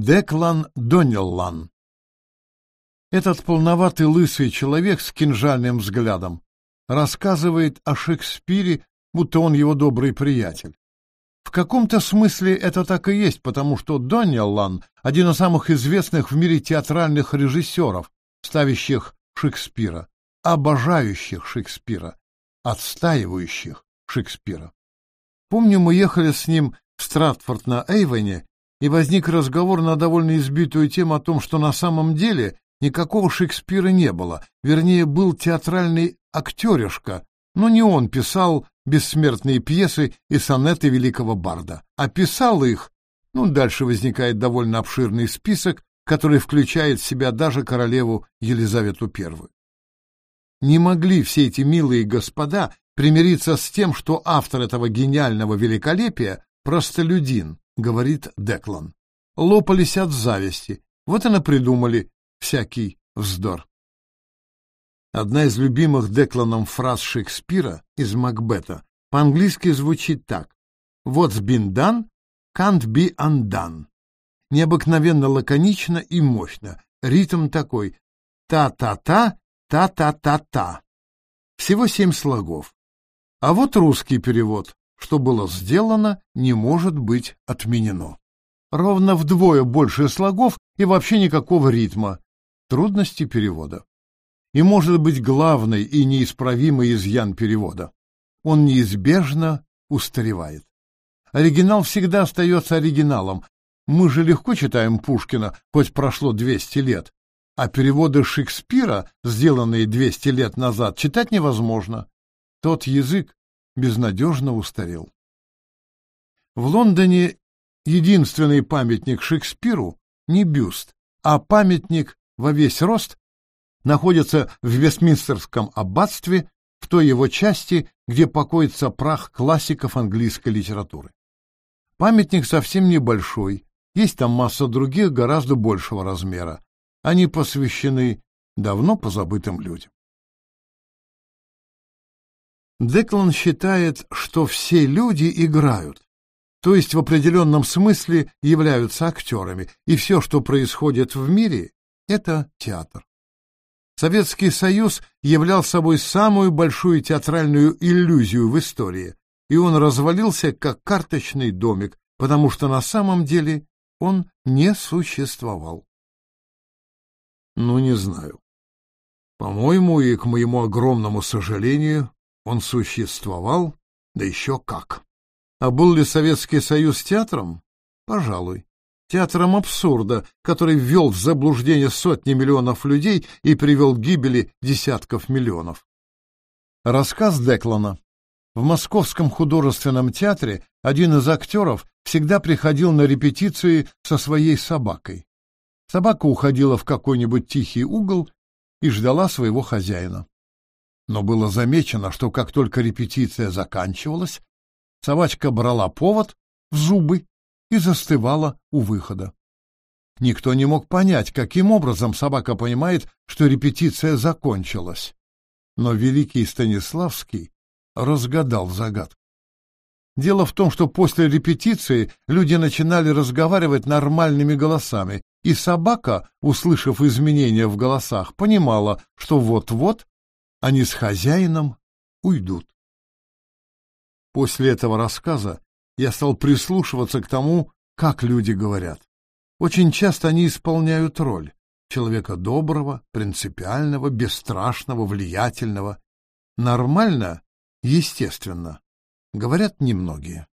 Деклан Доннеллан. Этот полноватый лысый человек с кинжальным взглядом рассказывает о Шекспире, будто он его добрый приятель. В каком-то смысле это так и есть, потому что Доннеллан — один из самых известных в мире театральных режиссеров, ставящих Шекспира, обожающих Шекспира, отстаивающих Шекспира. Помню, мы ехали с ним в Стратфорд на Эйвоне, и возник разговор на довольно избитую тему о том, что на самом деле никакого Шекспира не было, вернее, был театральный актеришка, но не он писал бессмертные пьесы и сонеты великого барда, а писал их, ну, дальше возникает довольно обширный список, который включает в себя даже королеву Елизавету I. Не могли все эти милые господа примириться с тем, что автор этого гениального великолепия — простолюдин, говорит Деклан. Лопались от зависти, вот и напридумали всякий вздор. Одна из любимых Декланом фраз Шекспира из Макбета по-английски звучит так «What's been done can't be undone». Необыкновенно лаконично и мощно. Ритм такой «та-та-та, та-та-та-та». Всего семь слогов. А вот русский перевод. Что было сделано, не может быть отменено. Ровно вдвое больше слогов и вообще никакого ритма. Трудности перевода. И может быть главный и неисправимый изъян перевода. Он неизбежно устаревает. Оригинал всегда остается оригиналом. Мы же легко читаем Пушкина, хоть прошло 200 лет. А переводы Шекспира, сделанные 200 лет назад, читать невозможно. Тот язык безнадежно устарел. В Лондоне единственный памятник Шекспиру не бюст, а памятник во весь рост находится в Вестминстерском аббатстве в той его части, где покоится прах классиков английской литературы. Памятник совсем небольшой, есть там масса других гораздо большего размера. Они посвящены давно позабытым людям. Деклан считает, что все люди играют, то есть в определенном смысле являются актерами, и все, что происходит в мире, это театр. Советский Союз являл собой самую большую театральную иллюзию в истории, и он развалился как карточный домик, потому что на самом деле он не существовал. Ну, не знаю. По-моему, и к моему огромному сожалению, он существовал, да еще как. А был ли Советский Союз театром? Пожалуй театром абсурда, который ввел в заблуждение сотни миллионов людей и привел к гибели десятков миллионов. Рассказ Деклана. В Московском художественном театре один из актеров всегда приходил на репетиции со своей собакой. Собака уходила в какой-нибудь тихий угол и ждала своего хозяина. Но было замечено, что как только репетиция заканчивалась, собачка брала повод в зубы и застывала у выхода. Никто не мог понять, каким образом собака понимает, что репетиция закончилась. Но великий Станиславский разгадал загадку. Дело в том, что после репетиции люди начинали разговаривать нормальными голосами, и собака, услышав изменения в голосах, понимала, что вот-вот они с хозяином уйдут. После этого рассказа я стал прислушиваться к тому, как люди говорят. Очень часто они исполняют роль человека доброго, принципиального, бесстрашного, влиятельного. Нормально, естественно, говорят немногие.